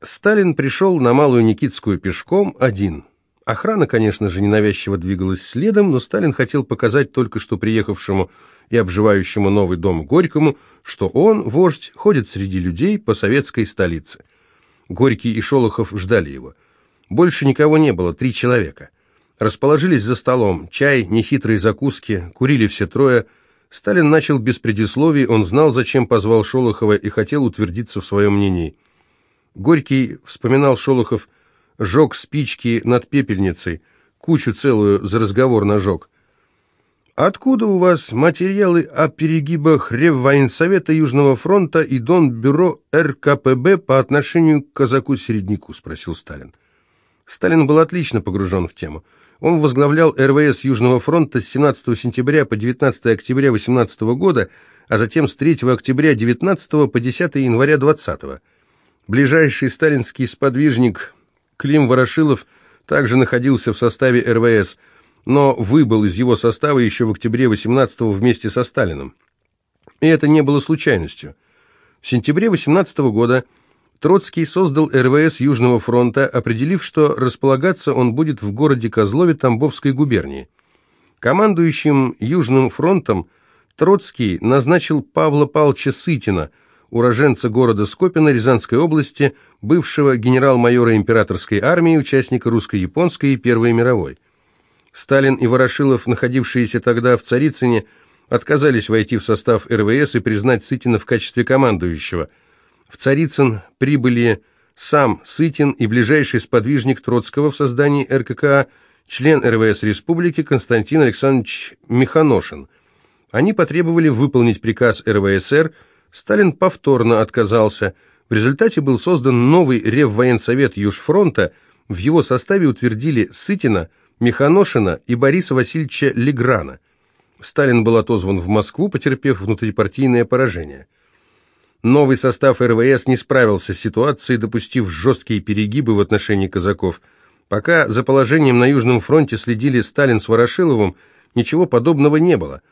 Сталин пришел на Малую Никитскую пешком один. Охрана, конечно же, ненавязчиво двигалась следом, но Сталин хотел показать только что приехавшему и обживающему новый дом Горькому, что он, вождь, ходит среди людей по советской столице. Горький и Шолохов ждали его. Больше никого не было, три человека. Расположились за столом, чай, нехитрые закуски, курили все трое. Сталин начал без предисловий, он знал, зачем позвал Шолохова и хотел утвердиться в своем мнении. Горький, вспоминал Шолохов, жег спички над пепельницей, кучу целую за разговор нажег. Откуда у вас материалы о перегибах Реввоенсовета Южного фронта и Донбюро РКПБ по отношению к казаку-середняку?» – спросил Сталин. Сталин был отлично погружен в тему. Он возглавлял РВС Южного фронта с 17 сентября по 19 октября 18 года, а затем с 3 октября 19 по 10 января 20 -го. Ближайший сталинский сподвижник Клим Ворошилов также находился в составе РВС – но выбыл из его состава еще в октябре 18-го вместе со Сталиным. И это не было случайностью. В сентябре 18 -го года Троцкий создал РВС Южного фронта, определив, что располагаться он будет в городе Козлове Тамбовской губернии. Командующим Южным фронтом Троцкий назначил Павла Павловича Сытина, уроженца города Скопина Рязанской области, бывшего генерал-майора императорской армии, участника русско-японской и Первой мировой. Сталин и Ворошилов, находившиеся тогда в Царицыне, отказались войти в состав РВС и признать Сытина в качестве командующего. В Царицын прибыли сам Сытин и ближайший сподвижник Троцкого в создании РККА, член РВС Республики Константин Александрович Механошин. Они потребовали выполнить приказ РВСР, Сталин повторно отказался. В результате был создан новый Реввоенсовет Южфронта, в его составе утвердили Сытина, Механошина и Бориса Васильевича Леграна. Сталин был отозван в Москву, потерпев внутрипартийное поражение. Новый состав РВС не справился с ситуацией, допустив жесткие перегибы в отношении казаков. Пока за положением на Южном фронте следили Сталин с Ворошиловым, ничего подобного не было.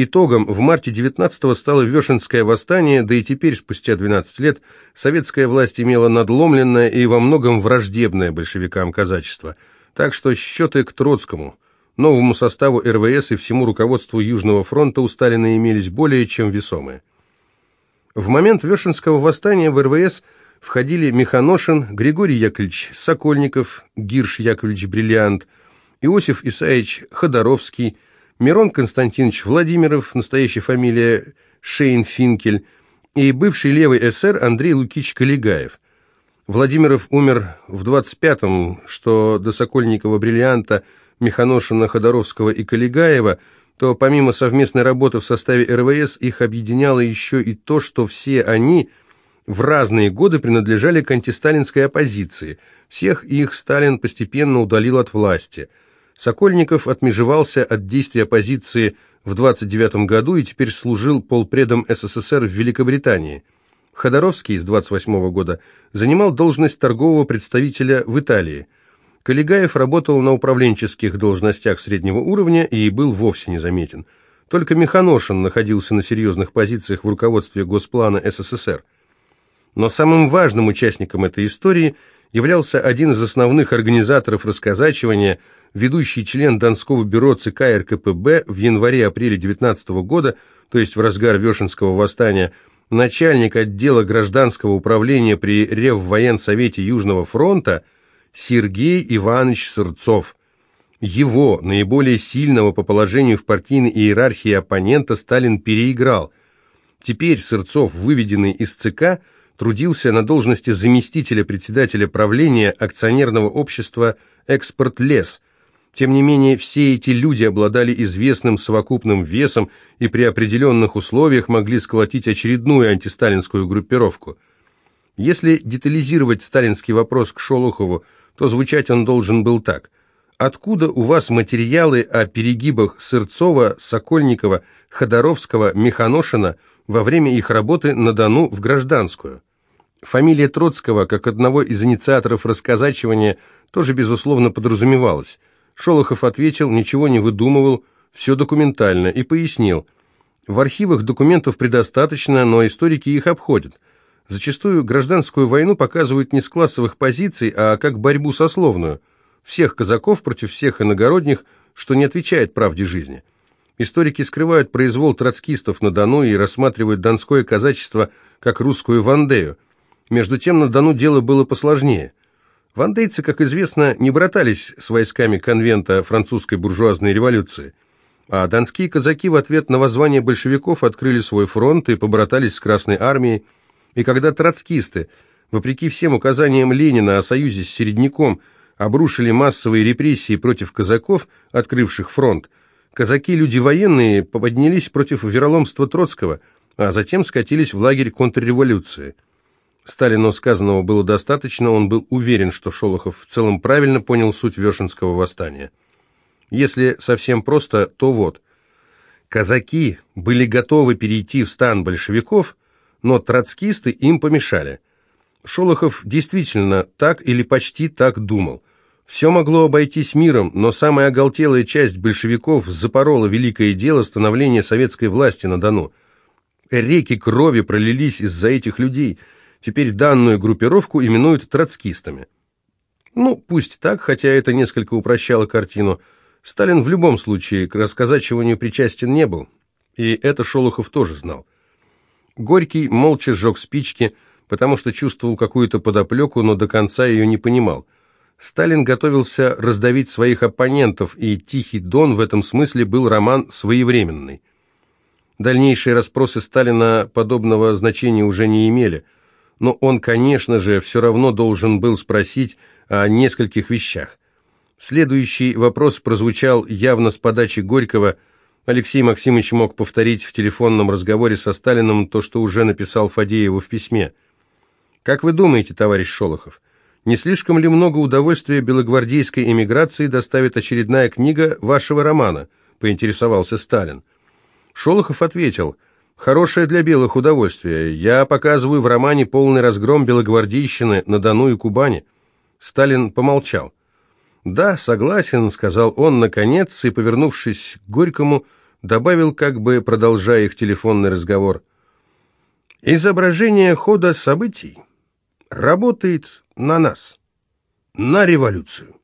Итогом в марте 19-го стало Вешенское восстание, да и теперь, спустя 12 лет, советская власть имела надломленное и во многом враждебное большевикам казачество – так что счеты к Троцкому, новому составу РВС и всему руководству Южного фронта у Сталина имелись более чем весомые. В момент Вешенского восстания в РВС входили Механошин, Григорий Яковлевич Сокольников, Гирш Яковлевич Бриллиант, Иосиф Исаевич Ходоровский, Мирон Константинович Владимиров, настоящая фамилия Шейн-Финкель, и бывший левый эсер Андрей Лукич Калигаев – Владимиров умер в 25-м, что до Сокольникова-Бриллианта, Механошина, Ходоровского и Калигаева, то помимо совместной работы в составе РВС их объединяло еще и то, что все они в разные годы принадлежали к антисталинской оппозиции. Всех их Сталин постепенно удалил от власти. Сокольников отмежевался от действий оппозиции в 29 году и теперь служил полпредом СССР в Великобритании. Ходоровский с 28 года занимал должность торгового представителя в Италии. Калигаев работал на управленческих должностях среднего уровня и был вовсе незаметен. Только Механошин находился на серьезных позициях в руководстве Госплана СССР. Но самым важным участником этой истории являлся один из основных организаторов расказачивания, ведущий член Донского бюро ЦК РКПБ в январе-апреле 19 года, то есть в разгар Вешенского восстания, начальник отдела гражданского управления при Реввоенсовете Южного фронта Сергей Иванович Сырцов. Его, наиболее сильного по положению в партийной иерархии оппонента, Сталин переиграл. Теперь Сырцов, выведенный из ЦК, трудился на должности заместителя председателя правления акционерного общества «Экспорт Лес», тем не менее, все эти люди обладали известным совокупным весом и при определенных условиях могли сколотить очередную антисталинскую группировку. Если детализировать сталинский вопрос к Шолохову, то звучать он должен был так. Откуда у вас материалы о перегибах Сырцова, Сокольникова, Ходоровского, Механошина во время их работы на Дону в гражданскую? Фамилия Троцкого, как одного из инициаторов расказачивания, тоже, безусловно, подразумевалась. Шолохов ответил, ничего не выдумывал, все документально, и пояснил. В архивах документов предостаточно, но историки их обходят. Зачастую гражданскую войну показывают не с классовых позиций, а как борьбу сословную. Всех казаков против всех иногородних, что не отвечает правде жизни. Историки скрывают произвол троцкистов на Дону и рассматривают донское казачество как русскую Вандею. Между тем на Дону дело было посложнее. Вандейцы, как известно, не братались с войсками конвента французской буржуазной революции, а донские казаки в ответ на воззвание большевиков открыли свой фронт и побратались с Красной армией, и когда троцкисты, вопреки всем указаниям Ленина о союзе с Середняком, обрушили массовые репрессии против казаков, открывших фронт, казаки, люди военные, поднялись против вероломства Троцкого, а затем скатились в лагерь контрреволюции. Сталину сказанного было достаточно, он был уверен, что Шолохов в целом правильно понял суть Вешенского восстания. Если совсем просто, то вот. Казаки были готовы перейти в стан большевиков, но троцкисты им помешали. Шолохов действительно так или почти так думал. Все могло обойтись миром, но самая оголтелая часть большевиков запорола великое дело становления советской власти на Дону. Реки крови пролились из-за этих людей – Теперь данную группировку именуют троцкистами. Ну, пусть так, хотя это несколько упрощало картину. Сталин в любом случае к расказачиванию причастен не был, и это Шолохов тоже знал. Горький молча сжег спички, потому что чувствовал какую-то подоплеку, но до конца ее не понимал. Сталин готовился раздавить своих оппонентов, и «Тихий дон» в этом смысле был роман своевременный. Дальнейшие расспросы Сталина подобного значения уже не имели – но он, конечно же, все равно должен был спросить о нескольких вещах. Следующий вопрос прозвучал явно с подачи Горького. Алексей Максимович мог повторить в телефонном разговоре со Сталиным то, что уже написал Фадееву в письме. «Как вы думаете, товарищ Шолохов, не слишком ли много удовольствия белогвардейской эмиграции доставит очередная книга вашего романа?» – поинтересовался Сталин. Шолохов ответил – Хорошее для белых удовольствие. Я показываю в романе полный разгром белогвардейщины на Дону и Кубани. Сталин помолчал. «Да, согласен», — сказал он, наконец, и, повернувшись к Горькому, добавил, как бы продолжая их телефонный разговор. «Изображение хода событий работает на нас, на революцию».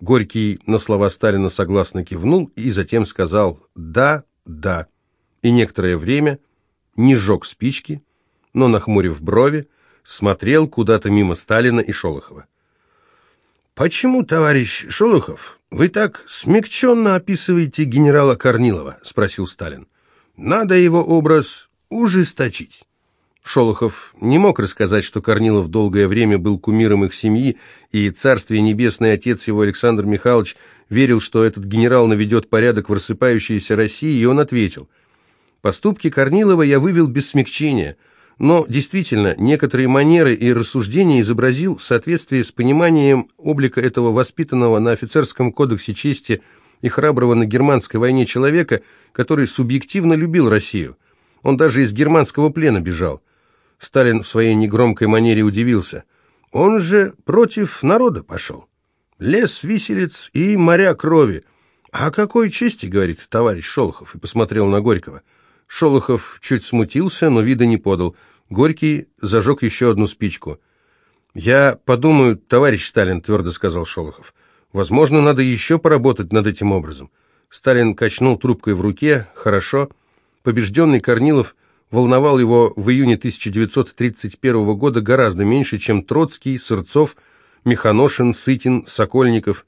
Горький на слова Сталина согласно кивнул и затем сказал «да, да» и некоторое время не сжег спички, но, нахмурив брови, смотрел куда-то мимо Сталина и Шолохова. «Почему, товарищ Шолохов, вы так смягченно описываете генерала Корнилова?» – спросил Сталин. «Надо его образ ужесточить». Шолохов не мог рассказать, что Корнилов долгое время был кумиром их семьи, и царствие небесный отец его Александр Михайлович верил, что этот генерал наведет порядок в рассыпающейся России, и он ответил – Поступки Корнилова я вывел без смягчения, но действительно некоторые манеры и рассуждения изобразил в соответствии с пониманием облика этого воспитанного на офицерском кодексе чести и храброго на германской войне человека, который субъективно любил Россию. Он даже из германского плена бежал. Сталин в своей негромкой манере удивился. Он же против народа пошел. Лес виселиц и моря крови. «А какой чести, — говорит товарищ Шолохов, и посмотрел на Горького, — Шолохов чуть смутился, но вида не подал. Горький зажег еще одну спичку. «Я подумаю, товарищ Сталин», — твердо сказал Шолохов. «Возможно, надо еще поработать над этим образом». Сталин качнул трубкой в руке. «Хорошо». Побежденный Корнилов волновал его в июне 1931 года гораздо меньше, чем Троцкий, Сырцов, Механошин, Сытин, Сокольников –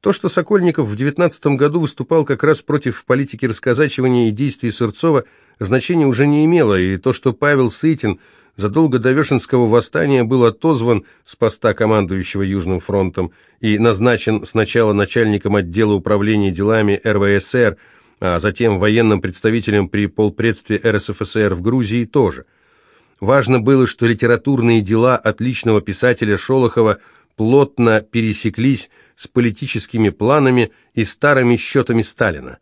то, что Сокольников в 19 году выступал как раз против политики расказачивания и действий Сырцова, значения уже не имело, и то, что Павел Сытин задолго до Вешенского восстания был отозван с поста командующего Южным фронтом и назначен сначала начальником отдела управления делами РВСР, а затем военным представителем при полпредстве РСФСР в Грузии тоже. Важно было, что литературные дела отличного писателя Шолохова плотно пересеклись с политическими планами и старыми счетами Сталина.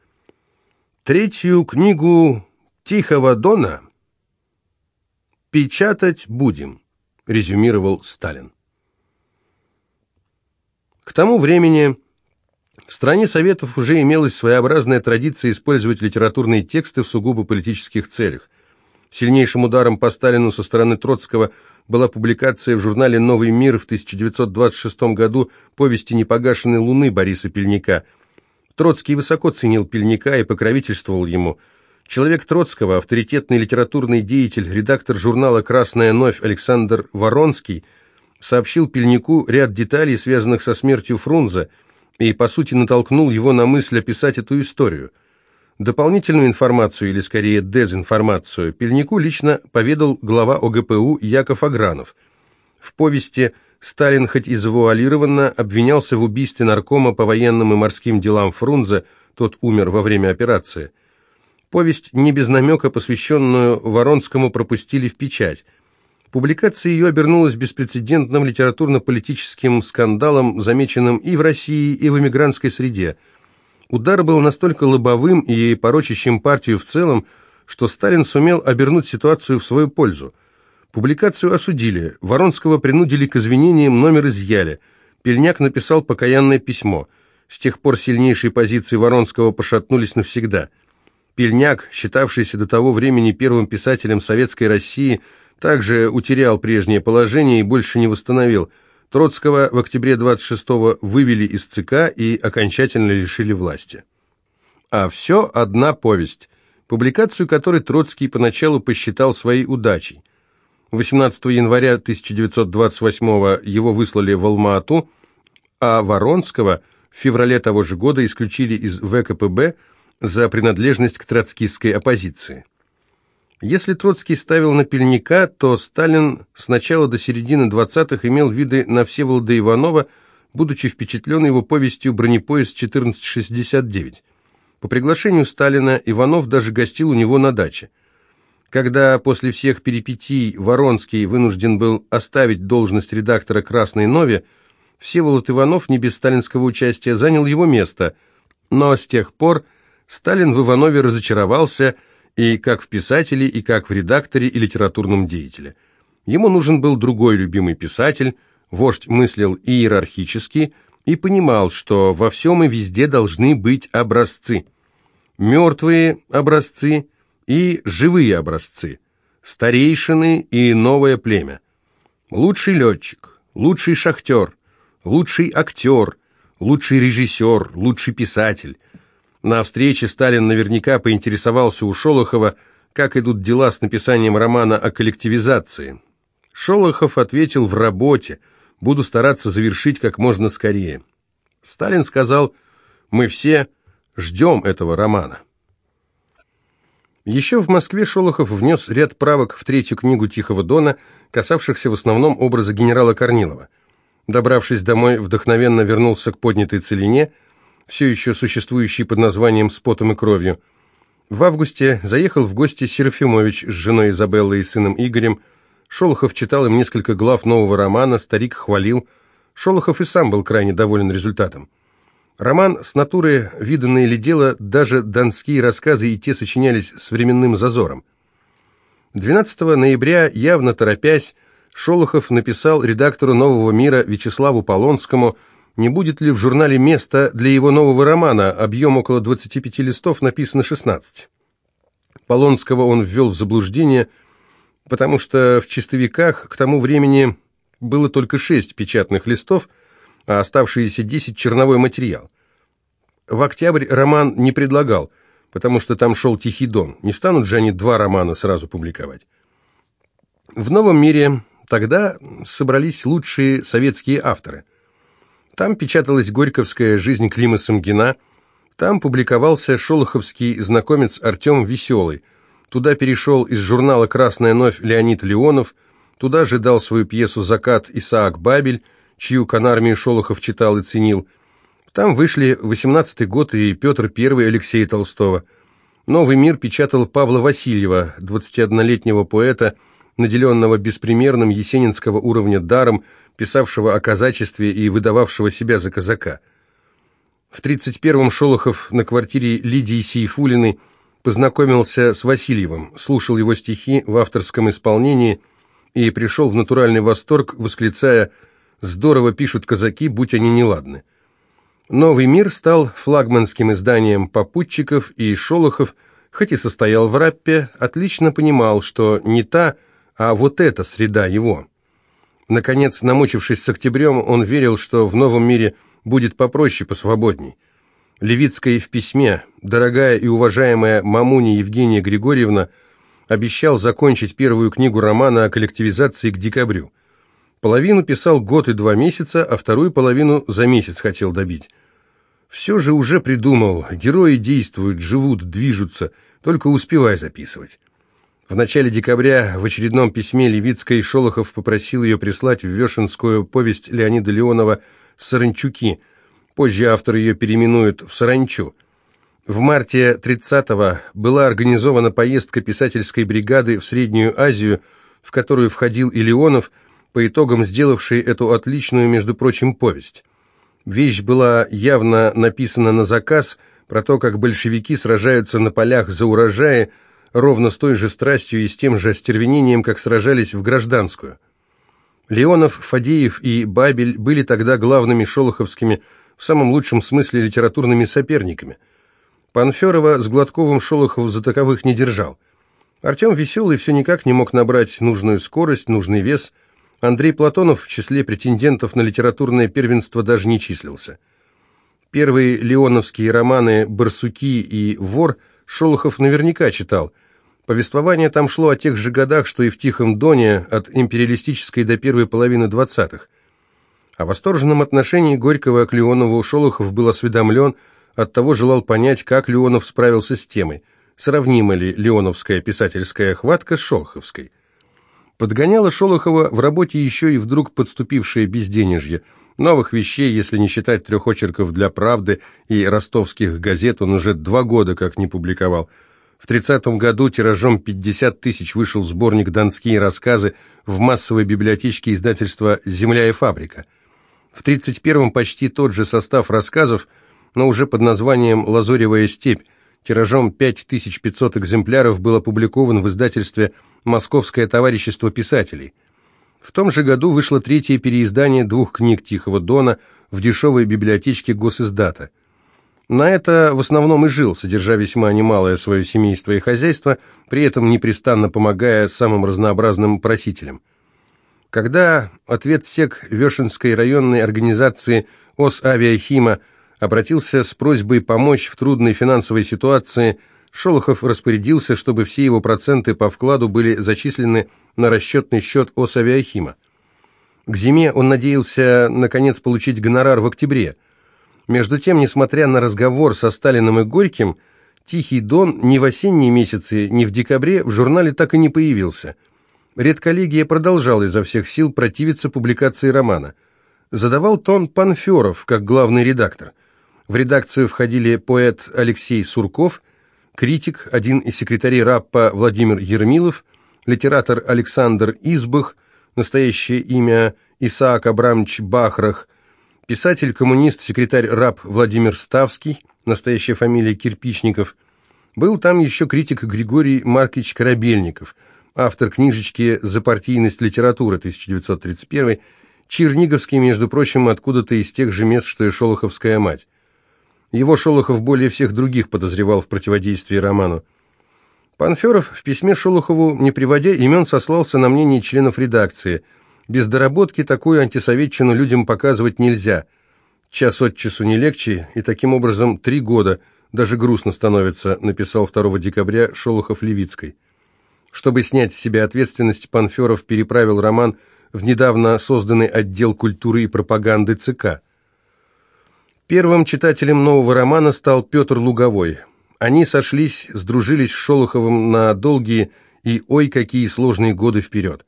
Третью книгу «Тихого дона» печатать будем, резюмировал Сталин. К тому времени в стране Советов уже имелась своеобразная традиция использовать литературные тексты в сугубо политических целях. Сильнейшим ударом по Сталину со стороны Троцкого была публикация в журнале «Новый мир» в 1926 году повести «Непогашенной луны» Бориса Пельника. Троцкий высоко ценил Пельника и покровительствовал ему. Человек Троцкого, авторитетный литературный деятель, редактор журнала «Красная новь» Александр Воронский сообщил Пельнику ряд деталей, связанных со смертью Фрунзе, и, по сути, натолкнул его на мысль описать эту историю – Дополнительную информацию, или скорее дезинформацию, Пельнику лично поведал глава ОГПУ Яков Агранов. В повести Сталин, хоть и завуалированно, обвинялся в убийстве наркома по военным и морским делам Фрунзе, тот умер во время операции. Повесть, не без намека, посвященную Воронскому, пропустили в печать. Публикация ее обернулась беспрецедентным литературно-политическим скандалом, замеченным и в России, и в эмигрантской среде – Удар был настолько лобовым и порочащим партию в целом, что Сталин сумел обернуть ситуацию в свою пользу. Публикацию осудили, Воронского принудили к извинениям, номер изъяли. Пельняк написал покаянное письмо. С тех пор сильнейшие позиции Воронского пошатнулись навсегда. Пельняк, считавшийся до того времени первым писателем советской России, также утерял прежнее положение и больше не восстановил – Троцкого в октябре 26-го вывели из ЦК и окончательно лишили власти. А все одна повесть, публикацию которой Троцкий поначалу посчитал своей удачей. 18 января 1928 его выслали в Алма-Ату, а Воронского в феврале того же года исключили из ВКПБ за принадлежность к троцкистской оппозиции. Если Троцкий ставил на Пельника, то Сталин с начала до середины 20-х имел виды на Всеволода Иванова, будучи впечатлен его повестью «Бронепоезд 1469». По приглашению Сталина Иванов даже гостил у него на даче. Когда после всех перипетий Воронский вынужден был оставить должность редактора «Красной Нови», Всеволод Иванов не без сталинского участия занял его место, но с тех пор Сталин в Иванове разочаровался – и как в писателе, и как в редакторе и литературном деятеле. Ему нужен был другой любимый писатель, вождь мыслил иерархически и понимал, что во всем и везде должны быть образцы. Мертвые образцы и живые образцы, старейшины и новое племя. Лучший летчик, лучший шахтер, лучший актер, лучший режиссер, лучший писатель, на встрече Сталин наверняка поинтересовался у Шолохова, как идут дела с написанием романа о коллективизации. Шолохов ответил в работе, буду стараться завершить как можно скорее. Сталин сказал, мы все ждем этого романа. Еще в Москве Шолохов внес ряд правок в третью книгу Тихого Дона, касавшихся в основном образа генерала Корнилова. Добравшись домой, вдохновенно вернулся к поднятой целине – все еще существующий под названием «С потом и кровью». В августе заехал в гости Серафимович с женой Изабеллой и сыном Игорем. Шолохов читал им несколько глав нового романа, старик хвалил. Шолохов и сам был крайне доволен результатом. Роман с натуры виданное ли дело, даже донские рассказы и те сочинялись с временным зазором. 12 ноября, явно торопясь, Шолохов написал редактору «Нового мира» Вячеславу Полонскому – не будет ли в журнале места для его нового романа, объем около 25 листов, написано 16. Полонского он ввел в заблуждение, потому что в чистовиках к тому времени было только 6 печатных листов, а оставшиеся 10 – черновой материал. В октябрь роман не предлагал, потому что там шел Тихий Дон. Не станут же они два романа сразу публиковать. В «Новом мире» тогда собрались лучшие советские авторы – там печаталась горьковская «Жизнь Клима Самгина», там публиковался шолоховский знакомец Артем Веселый. Туда перешел из журнала «Красная новь» Леонид Леонов, туда же свою пьесу «Закат» Исаак Бабель, чью канармию Шолохов читал и ценил. Там вышли «18-й год» и Петр I Алексея Толстого. «Новый мир» печатал Павла Васильева, 21-летнего поэта, наделенного беспримерным есенинского уровня даром, писавшего о казачестве и выдававшего себя за казака. В 31-м Шолохов на квартире Лидии Сейфулиной познакомился с Васильевым, слушал его стихи в авторском исполнении и пришел в натуральный восторг, восклицая «Здорово пишут казаки, будь они неладны». «Новый мир» стал флагманским изданием попутчиков, и Шолохов хоть и состоял в раппе, отлично понимал, что не та, а вот эта среда его. Наконец, намучившись с октябрем, он верил, что в новом мире будет попроще, посвободней. Левицкая в письме, дорогая и уважаемая мамуня Евгения Григорьевна, обещал закончить первую книгу романа о коллективизации к декабрю. Половину писал год и два месяца, а вторую половину за месяц хотел добить. Все же уже придумал, герои действуют, живут, движутся, только успевай записывать. В начале декабря в очередном письме Левицкой Шолохов попросил ее прислать в Вешенскую повесть Леонида Леонова «Саранчуки». Позже автор ее переименует в «Саранчу». В марте 30-го была организована поездка писательской бригады в Среднюю Азию, в которую входил и Леонов, по итогам сделавший эту отличную, между прочим, повесть. Вещь была явно написана на заказ про то, как большевики сражаются на полях за урожаи, ровно с той же страстью и с тем же остервенением, как сражались в гражданскую. Леонов, Фадеев и Бабель были тогда главными шолоховскими, в самом лучшем смысле литературными соперниками. Панферова с Гладковым Шолохов за таковых не держал. Артем Веселый все никак не мог набрать нужную скорость, нужный вес. Андрей Платонов в числе претендентов на литературное первенство даже не числился. Первые леоновские романы «Барсуки» и «Вор» Шолохов наверняка читал – Повествование там шло о тех же годах, что и в Тихом Доне, от империалистической до первой половины двадцатых. О восторженном отношении Горького к Леонову Шолохов был осведомлен, оттого желал понять, как Леонов справился с темой, сравнима ли леоновская писательская хватка с шолоховской. Подгоняло Шолохова в работе еще и вдруг подступившее безденежье. Новых вещей, если не считать трех очерков для «Правды» и ростовских газет, он уже два года как не публиковал – в 30 году тиражом 50 тысяч вышел сборник «Донские рассказы» в массовой библиотечке издательства «Земля и фабрика». В 31-м почти тот же состав рассказов, но уже под названием «Лазоревая степь». Тиражом 5500 экземпляров был опубликован в издательстве «Московское товарищество писателей». В том же году вышло третье переиздание двух книг Тихого Дона в дешевой библиотечке Госиздата – на это в основном и жил, содержа весьма немалое свое семейство и хозяйство, при этом непрестанно помогая самым разнообразным просителям. Когда ответ СЕК Вешенской районной организации ОСАвиахима обратился с просьбой помочь в трудной финансовой ситуации, Шолохов распорядился, чтобы все его проценты по вкладу были зачислены на расчетный счет ОСАвиахима. К зиме он надеялся, наконец, получить гонорар в октябре – между тем, несмотря на разговор со Сталиным и Горьким, «Тихий дон» ни в осенние месяцы, ни в декабре в журнале так и не появился. Редколлегия продолжала изо всех сил противиться публикации романа. Задавал тон Панферов, как главный редактор. В редакцию входили поэт Алексей Сурков, критик, один из секретарей РАППа Владимир Ермилов, литератор Александр Избах, настоящее имя Исаак Абрамович Бахрах – Писатель-коммунист, секретарь РАП Владимир Ставский, настоящая фамилия Кирпичников. Был там еще критик Григорий Маркович Корабельников, автор книжечки «За партийность литературы» 1931, Черниговский, между прочим, откуда-то из тех же мест, что и Шолоховская мать. Его Шолохов более всех других подозревал в противодействии роману. Панферов в письме Шолохову, не приводя имен, сослался на мнение членов редакции – без доработки такую антисоветчину людям показывать нельзя. Час от часу не легче, и таким образом три года, даже грустно становится, написал 2 декабря Шолохов-Левицкой. Чтобы снять с себя ответственность, Панферов переправил роман в недавно созданный отдел культуры и пропаганды ЦК. Первым читателем нового романа стал Петр Луговой. Они сошлись, сдружились с Шолоховым на долгие и ой какие сложные годы вперед.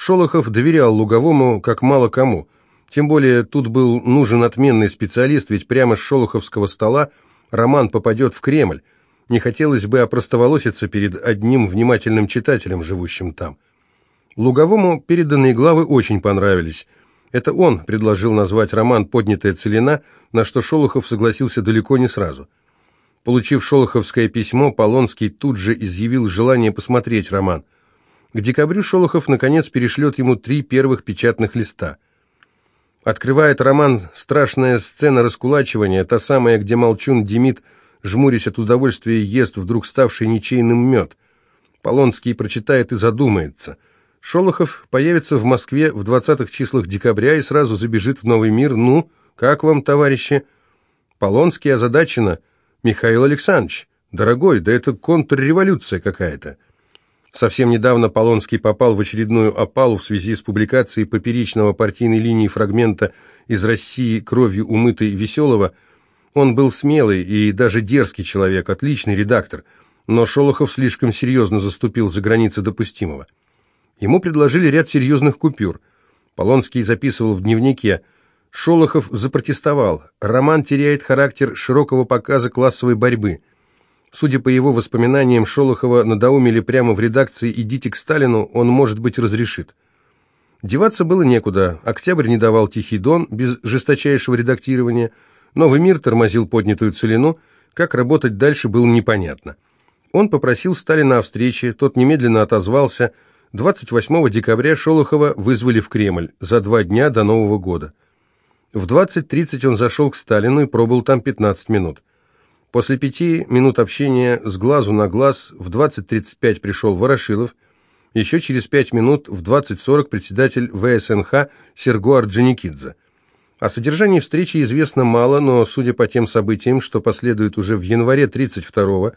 Шолохов доверял Луговому как мало кому. Тем более тут был нужен отменный специалист, ведь прямо с шолоховского стола роман попадет в Кремль. Не хотелось бы опростоволоситься перед одним внимательным читателем, живущим там. Луговому переданные главы очень понравились. Это он предложил назвать роман «Поднятая целина», на что Шолохов согласился далеко не сразу. Получив шолоховское письмо, Полонский тут же изъявил желание посмотреть роман – к декабрю Шолохов наконец перешлет ему три первых печатных листа. Открывает роман «Страшная сцена раскулачивания», та самая, где Молчун Демид жмурясь от удовольствия, ест вдруг ставший ничейным мед. Полонский прочитает и задумается. Шолохов появится в Москве в 20-х числах декабря и сразу забежит в Новый мир. Ну, как вам, товарищи? Полонский озадачено. Михаил Александрович, дорогой, да это контрреволюция какая-то. Совсем недавно Полонский попал в очередную опалу в связи с публикацией поперечного партийной линии фрагмента из России кровью умытой Веселого. Он был смелый и даже дерзкий человек, отличный редактор, но Шолохов слишком серьезно заступил за границы допустимого. Ему предложили ряд серьезных купюр. Полонский записывал в дневнике «Шолохов запротестовал. Роман теряет характер широкого показа классовой борьбы». Судя по его воспоминаниям, Шолохова надоумили прямо в редакции «Идите к Сталину, он, может быть, разрешит». Деваться было некуда. Октябрь не давал Тихий Дон без жесточайшего редактирования. Новый мир тормозил поднятую целину. Как работать дальше, было непонятно. Он попросил Сталина о встрече, тот немедленно отозвался. 28 декабря Шолохова вызвали в Кремль за два дня до Нового года. В 20.30 он зашел к Сталину и пробыл там 15 минут. После пяти минут общения с глазу на глаз в 20.35 пришел Ворошилов, еще через пять минут в 20.40 председатель ВСНХ Серго Орджоникидзе. О содержании встречи известно мало, но, судя по тем событиям, что последует уже в январе 32-го,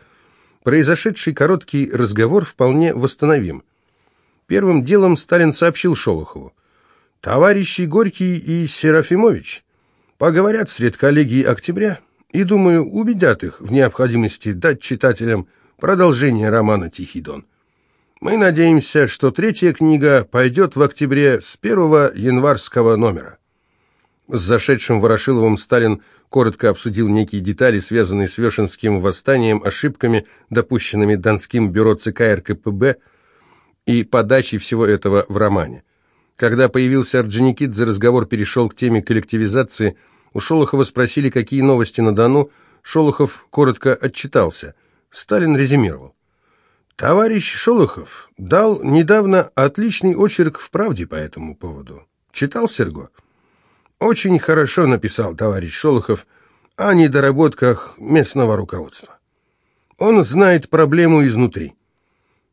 произошедший короткий разговор вполне восстановим. Первым делом Сталин сообщил Шолохову. «Товарищи Горький и Серафимович поговорят сред коллегии октября» и, думаю, убедят их в необходимости дать читателям продолжение романа «Тихий дон». Мы надеемся, что третья книга пойдет в октябре с первого январского номера. С зашедшим Ворошиловым Сталин коротко обсудил некие детали, связанные с Вешенским восстанием, ошибками, допущенными Донским бюро ЦК РКПБ и подачей всего этого в романе. Когда появился Орджоникидзе, разговор перешел к теме коллективизации – у Шолохова спросили, какие новости на Дону. Шолохов коротко отчитался. Сталин резюмировал. Товарищ Шолохов дал недавно отличный очерк в «Правде» по этому поводу. Читал Серго? Очень хорошо написал товарищ Шолохов о недоработках местного руководства. Он знает проблему изнутри.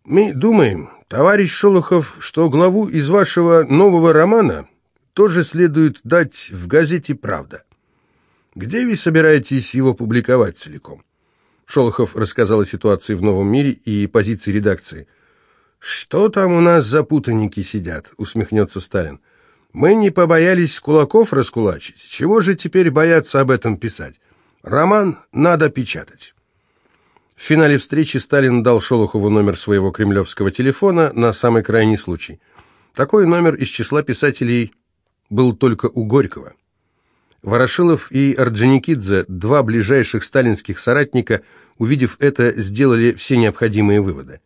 Мы думаем, товарищ Шолохов, что главу из вашего нового романа тоже следует дать в газете «Правда». Где вы собираетесь его публиковать целиком? Шолохов рассказал о ситуации в «Новом мире» и позиции редакции. «Что там у нас за путаники сидят?» — усмехнется Сталин. «Мы не побоялись кулаков раскулачить. Чего же теперь бояться об этом писать? Роман надо печатать». В финале встречи Сталин дал Шолохову номер своего кремлевского телефона на самый крайний случай. Такой номер из числа писателей был только у Горького. Ворошилов и Орджоникидзе, два ближайших сталинских соратника, увидев это, сделали все необходимые выводы.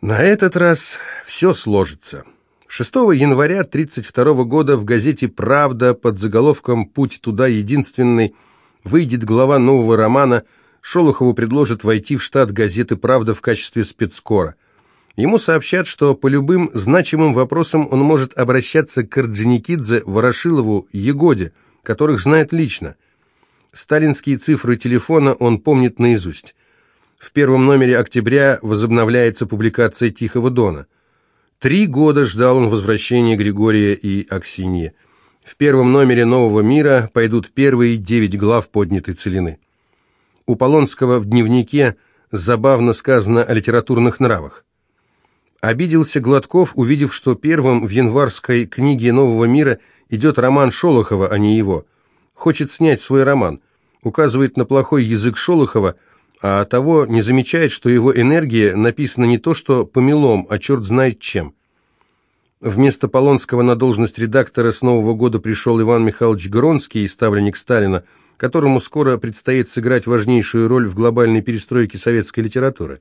На этот раз все сложится. 6 января 1932 года в газете «Правда» под заголовком «Путь туда единственный» выйдет глава нового романа, Шолохову предложат войти в штат газеты «Правда» в качестве спецкора. Ему сообщат, что по любым значимым вопросам он может обращаться к Орджоникидзе, Ворошилову, Егоде, которых знает лично. Сталинские цифры телефона он помнит наизусть. В первом номере октября возобновляется публикация «Тихого дона». Три года ждал он возвращения Григория и Аксиньи. В первом номере «Нового мира» пойдут первые девять глав поднятой целины. У Полонского в дневнике забавно сказано о литературных нравах. Обиделся Гладков, увидев, что первым в январской книге «Нового мира» идет роман Шолохова, а не его. Хочет снять свой роман. Указывает на плохой язык Шолохова, а того не замечает, что его энергия написана не то что помелом, а черт знает чем. Вместо Полонского на должность редактора с Нового года пришел Иван Михайлович Гронский, ставленник Сталина, которому скоро предстоит сыграть важнейшую роль в глобальной перестройке советской литературы.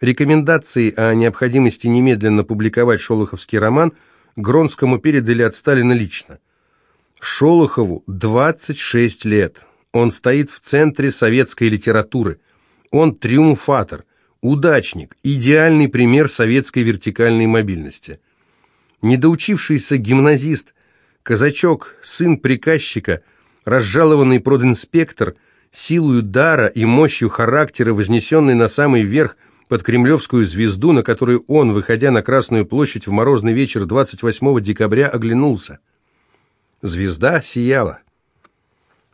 Рекомендации о необходимости немедленно публиковать шолоховский роман Гронскому передали от Сталина лично. Шолохову 26 лет. Он стоит в центре советской литературы. Он триумфатор, удачник, идеальный пример советской вертикальной мобильности. Недоучившийся гимназист, казачок, сын приказчика, разжалованный продинспектор, силою дара и мощью характера, вознесенный на самый верх под кремлевскую звезду, на которой он, выходя на Красную площадь в морозный вечер 28 декабря, оглянулся. Звезда сияла.